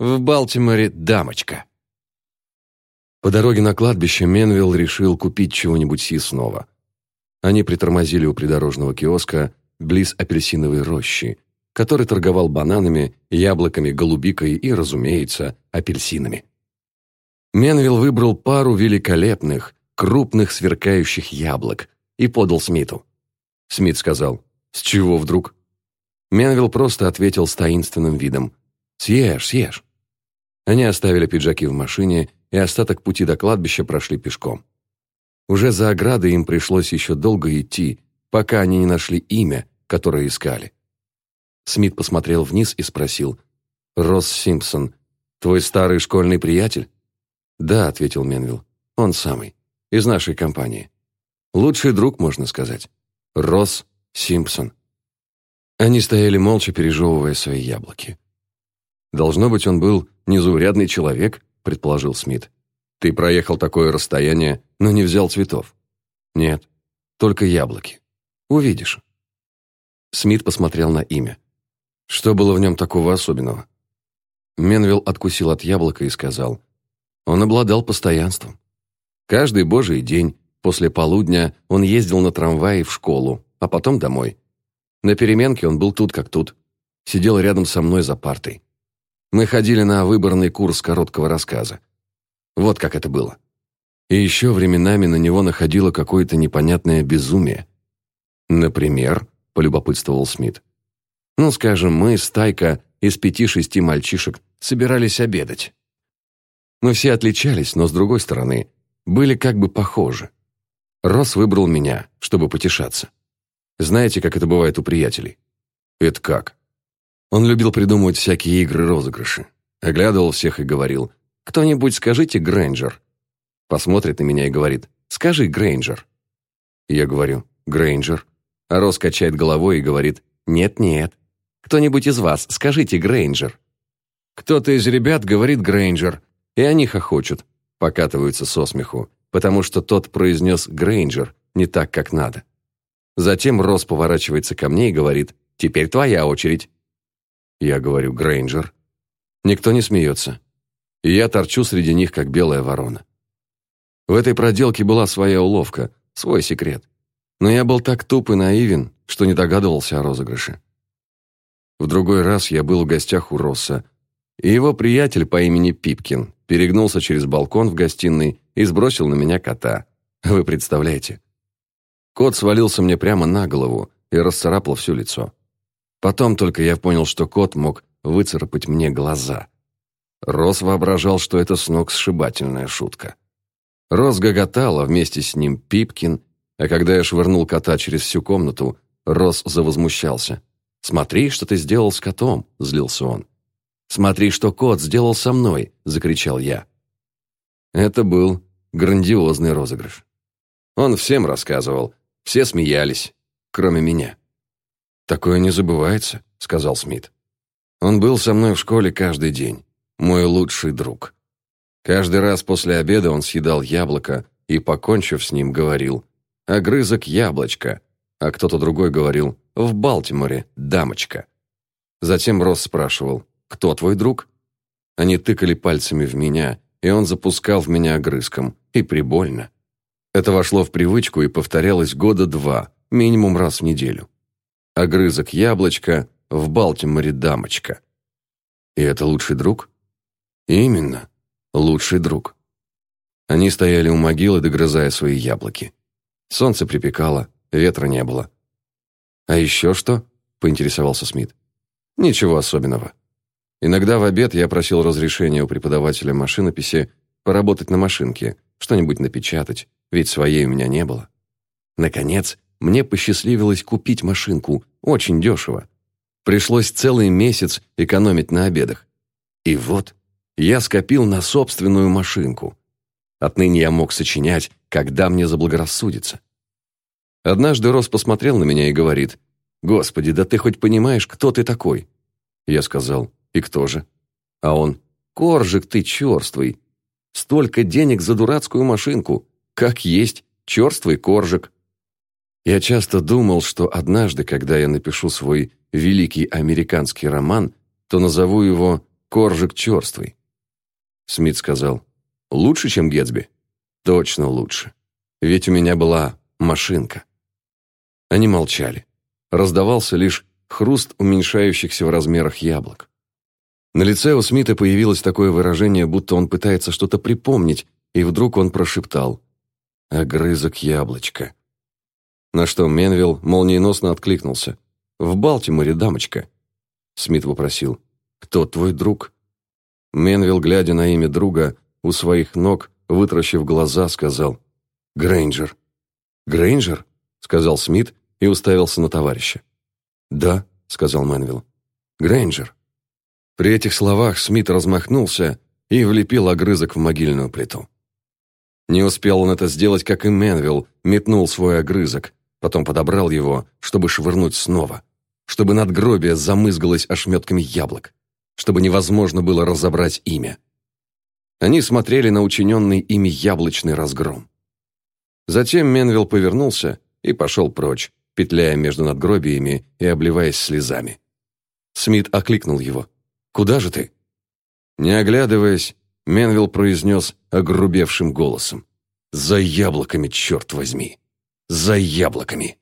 В Балтиморе дамочка. По дороге на кладбище Менвилл решил купить чего-нибудь съестного. Они притормозили у придорожного киоска близ апельсиновой рощи, который торговал бананами, яблоками, голубикой и, разумеется, апельсинами. Менвилл выбрал пару великолепных, крупных сверкающих яблок и подал Смиту. Смит сказал, «С чего вдруг?» Менвилл просто ответил с таинственным видом, «Съешь, съешь». Они оставили пиджаки в машине и остаток пути до кладбища прошли пешком. Уже за оградой им пришлось еще долго идти, пока они не нашли имя, которое искали. Смит посмотрел вниз и спросил, «Росс Симпсон, твой старый школьный приятель?» «Да», — ответил Менвилл, — «он самый, из нашей компании. Лучший друг, можно сказать. Росс Симпсон». Они стояли молча, пережевывая свои яблоки. «Должно быть, он был незаурядный человек», — предположил Смит. «Ты проехал такое расстояние, но не взял цветов». «Нет, только яблоки. Увидишь». Смит посмотрел на имя. Что было в нем такого особенного? Менвилл откусил от яблока и сказал, он обладал постоянством. Каждый божий день после полудня он ездил на трамвае в школу, а потом домой. На переменке он был тут как тут. Сидел рядом со мной за партой. Мы ходили на выборный курс короткого рассказа. Вот как это было. И еще временами на него находило какое-то непонятное безумие. «Например?» – полюбопытствовал Смит. Ну, скажем, мы, стайка из пяти-шести мальчишек, собирались обедать. Мы все отличались, но, с другой стороны, были как бы похожи. Росс выбрал меня, чтобы потешаться. Знаете, как это бывает у приятелей? Это как? Он любил придумывать всякие игры-розыгрыши. Оглядывал всех и говорил, «Кто-нибудь скажите Грейнджер». Посмотрит на меня и говорит, «Скажи Грейнджер». Я говорю, «Грейнджер». А Росс качает головой и говорит, «Нет-нет, кто-нибудь из вас, скажите Грейнджер». Кто-то из ребят говорит Грейнджер, и они хохочут, покатываются со смеху, потому что тот произнес Грейнджер не так, как надо. Затем Росс поворачивается ко мне и говорит «Теперь твоя очередь». Я говорю «Грейнджер». Никто не смеется. И я торчу среди них, как белая ворона. В этой проделке была своя уловка, свой секрет. Но я был так туп и наивен, что не догадывался о розыгрыше. В другой раз я был в гостях у Росса, и его приятель по имени Пипкин перегнулся через балкон в гостиной и сбросил на меня кота. Вы представляете? Кот свалился мне прямо на голову и расцарапал все лицо. Потом только я понял, что кот мог выцарапать мне глаза. Рос воображал, что это с ног сшибательная шутка. Рос гоготал, а вместе с ним Пипкин, а когда я швырнул кота через всю комнату, Рос завозмущался. «Смотри, что ты сделал с котом!» – злился он. «Смотри, что кот сделал со мной!» – закричал я. Это был грандиозный розыгрыш. Он всем рассказывал, все смеялись, кроме меня. «Такое не забывается», — сказал Смит. «Он был со мной в школе каждый день, мой лучший друг. Каждый раз после обеда он съедал яблоко и, покончив с ним, говорил «Огрызок яблочка», а кто-то другой говорил в Балтиморе, дамочка. Затем Росс спрашивал, кто твой друг? Они тыкали пальцами в меня, и он запускал в меня огрызком, и прибольно. Это вошло в привычку и повторялось года два, минимум раз в неделю. Огрызок яблочко, в Балтиморе дамочка. И это лучший друг? Именно, лучший друг. Они стояли у могилы, догрызая свои яблоки. Солнце припекало, ветра не было. «А еще что?» – поинтересовался Смит. «Ничего особенного. Иногда в обед я просил разрешения у преподавателя машинописи поработать на машинке, что-нибудь напечатать, ведь своей у меня не было. Наконец, мне посчастливилось купить машинку, очень дешево. Пришлось целый месяц экономить на обедах. И вот, я скопил на собственную машинку. Отныне я мог сочинять, когда мне заблагорассудится. Однажды Рос посмотрел на меня и говорит, «Господи, да ты хоть понимаешь, кто ты такой?» Я сказал, «И кто же?» А он, «Коржик ты черствый! Столько денег за дурацкую машинку! Как есть, черствый коржик!» Я часто думал, что однажды, когда я напишу свой великий американский роман, то назову его коржик черствый. Смит сказал, «Лучше, чем Гетсби?» «Точно лучше. Ведь у меня была машинка». Они молчали. Раздавался лишь хруст уменьшающихся в размерах яблок. На лице у Смита появилось такое выражение, будто он пытается что-то припомнить, и вдруг он прошептал «Огрызок яблочка». На что Менвилл молниеносно откликнулся. «В Балтиморе, дамочка». Смит вопросил «Кто твой друг?» Менвилл, глядя на имя друга, у своих ног, вытращив глаза, сказал «Грейнджер». «Грейнджер?» — сказал Смит и уставился на товарища. «Да», — сказал Менвилл. «Грейнджер». При этих словах Смит размахнулся и влепил огрызок в могильную плиту. Не успел он это сделать, как и Менвилл метнул свой огрызок, потом подобрал его, чтобы швырнуть снова, чтобы надгробие замызгалось ошметками яблок, чтобы невозможно было разобрать имя. Они смотрели на учиненный ими яблочный разгром. Затем Менвилл повернулся и пошел прочь, петляя между надгробиями и обливаясь слезами. Смит окликнул его. Куда же ты?» Не оглядываясь, Менвилл произнес огрубевшим голосом. «За яблоками, черт возьми! За яблоками!»